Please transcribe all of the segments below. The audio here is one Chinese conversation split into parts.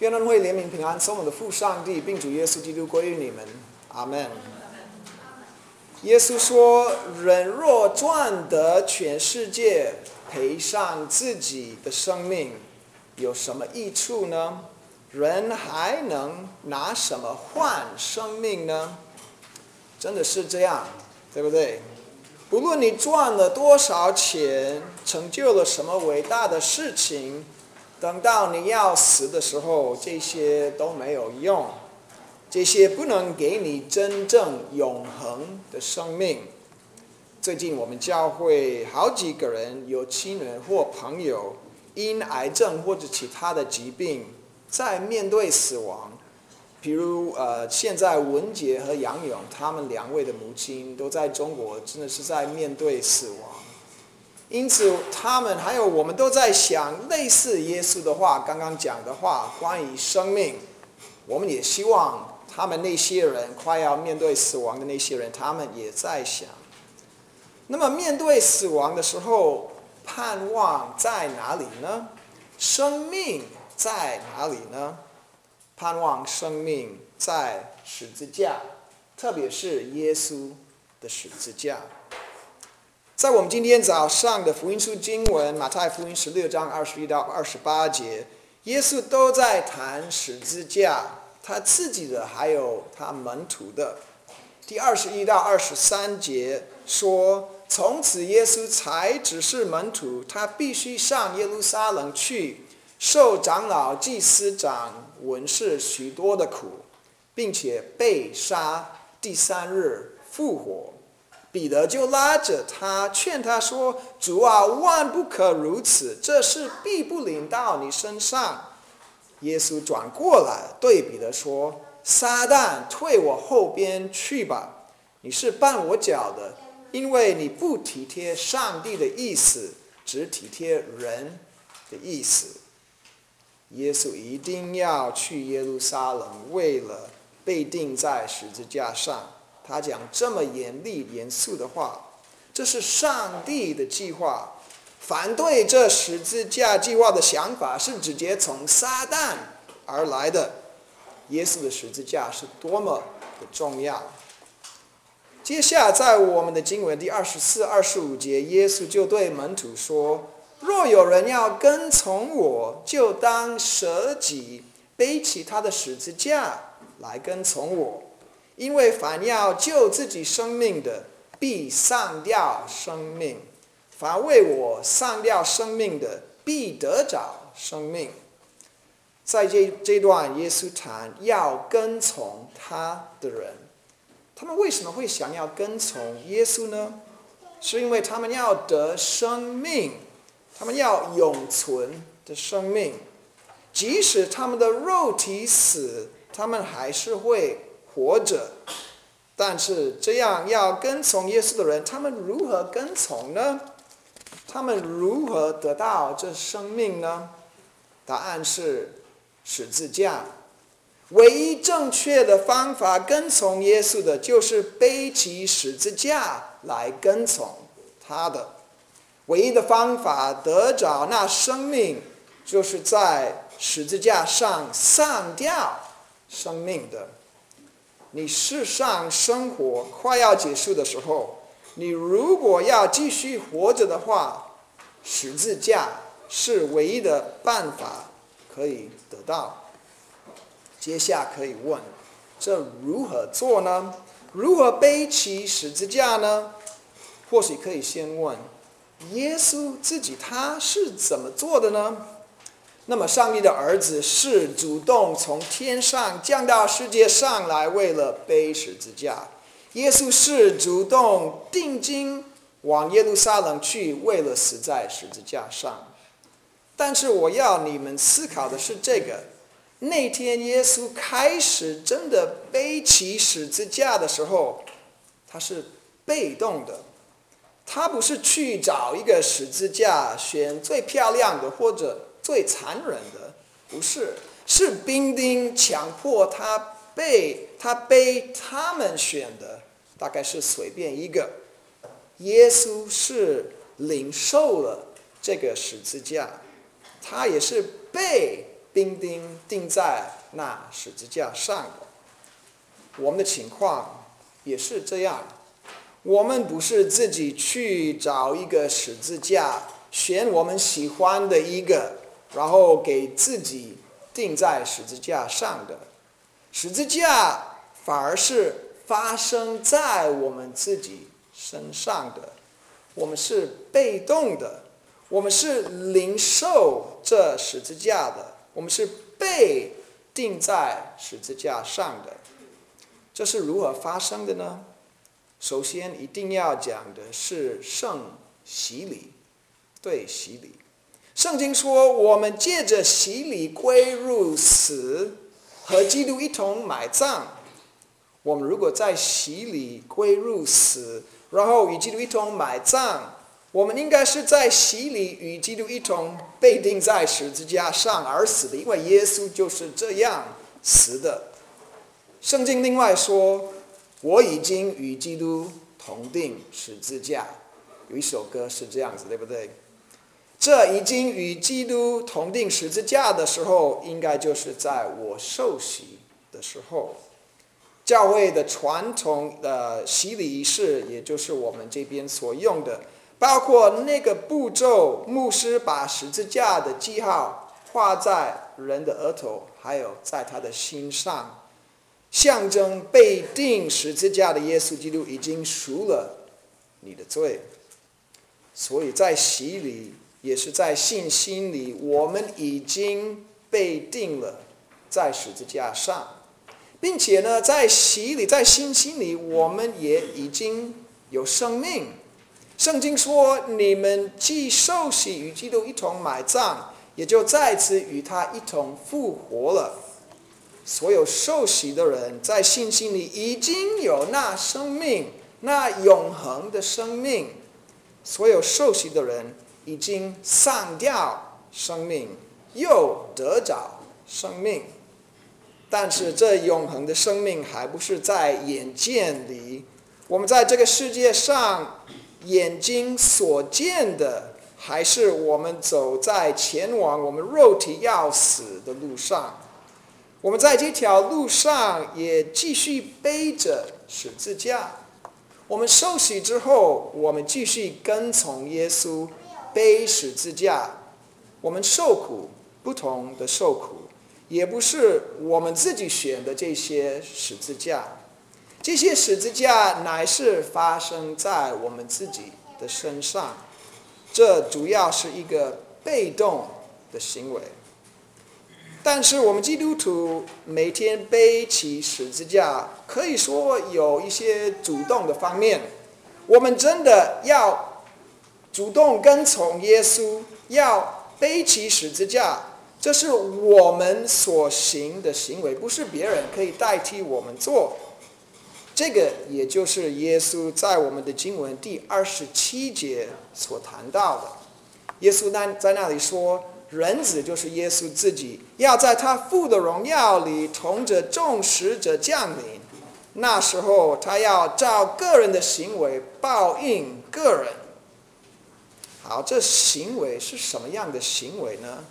愿恩惠、怜悯、平安，从我们的父上帝，并主耶稣基督归于你们。阿门。耶稣说：“人若赚得全世界，赔上自己的生命，有什么益处呢？人还能拿什么换生命呢？”真的是这样，对不对？不论你赚了多少钱，成就了什么伟大的事情。等到你要死的时候，这些都没有用，这些不能给你真正永恒的生命。最近我们教会好几个人有亲人或朋友因癌症或者其他的疾病在面对死亡，比如呃，现在文杰和杨勇他们两位的母亲都在中国，真的是在面对死亡。因此，他们还有我们都在想类似耶稣的话，刚刚讲的话，关于生命。我们也希望他们那些人快要面对死亡的那些人，他们也在想。那么，面对死亡的时候，盼望在哪里呢？生命在哪里呢？盼望生命在十字架，特别是耶稣的十字架。在我们今天早上的福音书经文，马太福音十六章二十一到二十八节，耶稣都在谈十字架，他自己的还有他门徒的。第二十一到二十三节说，从此耶稣才只是门徒，他必须上耶路撒冷去，受长老、祭司长、文士许多的苦，并且被杀，第三日复活。彼得就拉着他，劝他说：“主啊，万不可如此，这事必不临到你身上。”耶稣转过来对彼得说：“撒旦，退我后边去吧！你是绊我脚的，因为你不体贴上帝的意思，只体贴人的意思。”耶稣一定要去耶路撒冷，为了被钉在十字架上。他讲这么严厉、严肃的话，这是上帝的计划。反对这十字架计划的想法是直接从撒旦而来的。耶稣的十字架是多么的重要！接下来在我们的经文第二十四、二十五节，耶稣就对门徒说：“若有人要跟从我，就当舍己，背起他的十字架来跟从我。”因为凡要救自己生命的，必丧掉生命；凡为我丧掉生命的，必得着生命。在这这段，耶稣谈要跟从他的人，他们为什么会想要跟从耶稣呢？是因为他们要得生命，他们要永存的生命，即使他们的肉体死，他们还是会。活着，但是这样要跟从耶稣的人，他们如何跟从呢？他们如何得到这生命呢？答案是十字架。唯一正确的方法跟从耶稣的，就是背起十字架来跟从他的。唯一的方法得着那生命，就是在十字架上上吊生命的。你世上生活快要结束的时候，你如果要继续活着的话，十字架是唯一的办法可以得到。接下可以问，这如何做呢？如何背起十字架呢？或许可以先问，耶稣自己他是怎么做的呢？那么，上帝的儿子是主动从天上降到世界上来，为了背十字架；耶稣是主动定睛往耶路撒冷去，为了死在十字架上。但是，我要你们思考的是这个：那天耶稣开始真的背起十字架的时候，他是被动的，他不是去找一个十字架，选最漂亮的或者。最残忍的不是，是兵丁强迫他背，他背他们选的，大概是随便一个。耶稣是领受了这个十字架，他也是被钉钉钉在那十字架上的。我们的情况也是这样，我们不是自己去找一个十字架，选我们喜欢的一个，然后给自己钉在十字架上的。十字架反而是发生在我们自己身上的，我们是被动的，我们是领受这十字架的，我们是被钉在十字架上的。这是如何发生的呢？首先一定要讲的是圣洗礼，对洗礼。圣经说，我们借着洗礼归入死，和基督一同埋葬。我们如果在洗礼归入死，然后与基督一同埋葬，我们应该是在洗礼与基督一同被钉在十字架上而死的，因为耶稣就是这样死的。圣经另外说：“我已经与基督同定十字架。”有一首歌是这样子，对不对？这已经与基督同定十字架的时候，应该就是在我受洗的时候。教会的传统的洗礼仪式，也就是我们这边所用的，包括那个步骤：牧师把十字架的记号画在人的额头，还有在他的心上。象征被钉十字架的耶稣基督已经赎了你的罪，所以在洗礼也是在信心里，我们已经被定了在十字架上，并且呢，在洗礼在信心里，我们也已经有生命。圣经说：“你们既受洗与基督一同埋葬，也就再次与他一同复活了。”所有受洗的人在信心里已经有那生命，那永恒的生命。所有受洗的人已经丧掉生命，又得着生命。但是这永恒的生命还不是在眼见里。我们在这个世界上眼睛所见的，还是我们走在前往我们肉体要死的路上。我们在这条路上也继续背着十字架。我们受洗之后，我们继续跟从耶稣背十字架。我们受苦，不同的受苦，也不是我们自己选的这些十字架。这些十字架乃是发生在我们自己的身上。这主要是一个被动的行为。但是我们基督徒每天背起十字架，可以说有一些主动的方面。我们真的要主动跟从耶稣，要背起十字架，这是我们所行的行为，不是别人可以代替我们做。这个也就是耶稣在我们的经文第二十七节所谈到的。耶稣那在那里说。人子就是耶稣自己，要在他父的荣耀里同着众使者降临。那时候，他要照个人的行为报应个人。好，这行为是什么样的行为呢？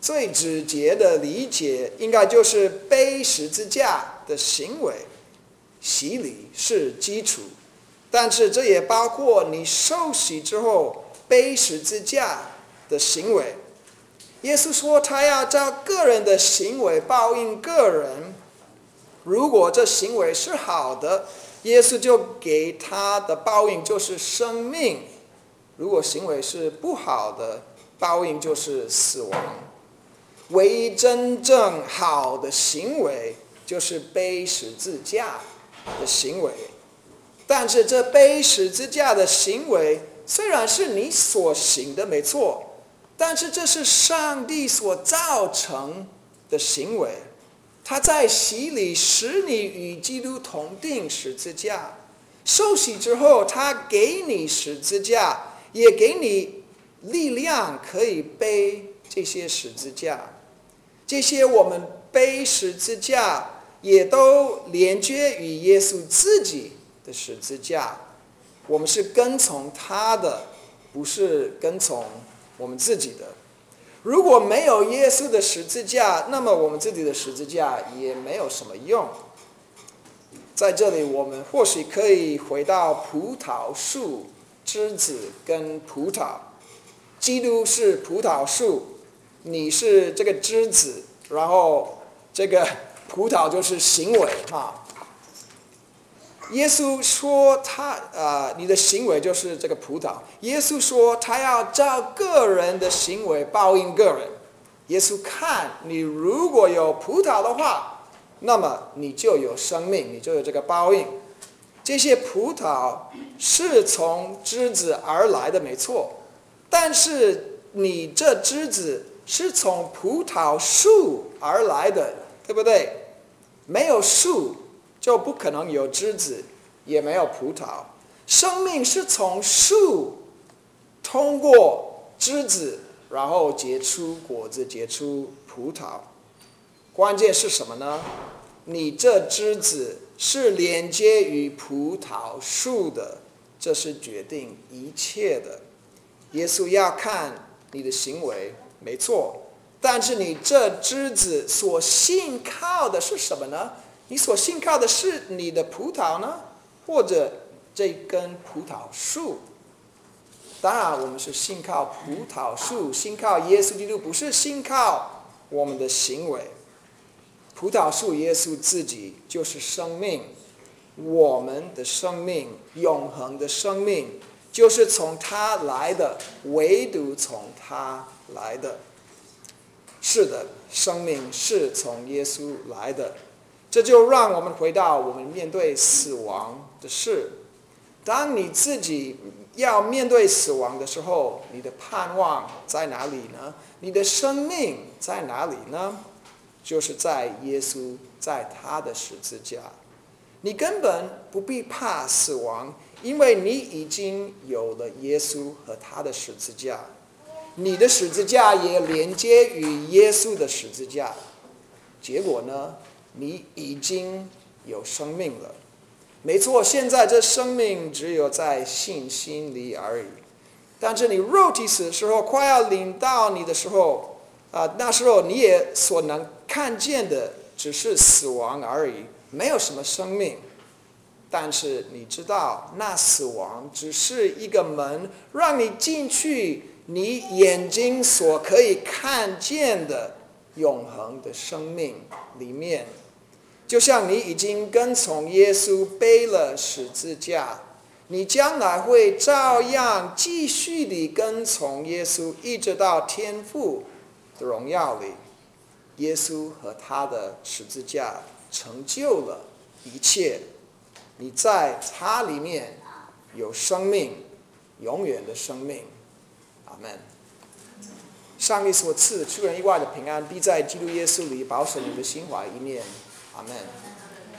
最直接的理解，应该就是背十字架的行为。洗礼是基础，但是这也包括你受洗之后背十字架的行为。耶稣说：“他要照个人的行为报应个人。如果这行为是好的，耶稣就给他的报应就是生命；如果行为是不好的，报应就是死亡。唯一真正好的行为就是背十字架的行为。但是这背十字架的行为虽然是你所行的，没错。”但是这是上帝所造成的行为，他在洗礼使你与基督同定十字架，受洗之后，他给你十字架，也给你力量可以背这些十字架。这些我们背十字架，也都连接于耶稣自己的十字架。我们是跟从他的，不是跟从。我们自己的，如果没有耶稣的十字架，那么我们自己的十字架也没有什么用。在这里，我们或许可以回到葡萄树枝子跟葡萄。基督是葡萄树，你是这个枝子，然后这个葡萄就是行为哈。耶稣说他呃，你的行为就是这个葡萄。耶稣说他要照个人的行为报应个人。耶稣看你如果有葡萄的话。那么你就有生命，你就有这个报应。这些葡萄是从枝子而来的，没错。但是你这枝子是从葡萄树而来的，对不对？没有树就不可能有枝子，也没有葡萄。生命是从树通过枝子，然后结出果子，结出葡萄。关键是什么呢？你这枝子是连接于葡萄树的，这是决定一切的。耶稣要看你的行为，没错。但是你这枝子所信靠的是什么呢？你所信靠的是你的葡萄呢，或者这根葡萄树？当然，我们是信靠葡萄树，信靠耶稣基督，不是信靠我们的行为。葡萄树耶稣自己就是生命，我们的生命，永恒的生命，就是从他来的，唯独从他来的。是的，生命是从耶稣来的。这就让我们回到我们面对死亡的事。当你自己要面对死亡的时候，你的盼望在哪里呢？你的生命在哪里呢？就是在耶稣在他的十字架，你根本不必怕死亡，因为你已经有了耶稣和他的十字架，你的十字架也连接于耶稣的十字架。结果呢，你已经有生命了。没错，现在这生命只有在信心里而已。但是你肉体死的时候，快要领到你的时候。啊，那时候你也所能看见的只是死亡而已，没有什么生命。但是你知道，那死亡只是一个门，让你进去你眼睛所可以看见的永恒的生命里面。就像你已经跟从耶稣背了十字架，你将来会照样继续地跟从耶稣，一直到天父。的荣耀里，耶稣和他的十字架成就了一切。你在他里面有生命，永远的生命。阿门。上帝所赐出人意外的平安，必在基督耶稣里保守你的心怀一念。阿门。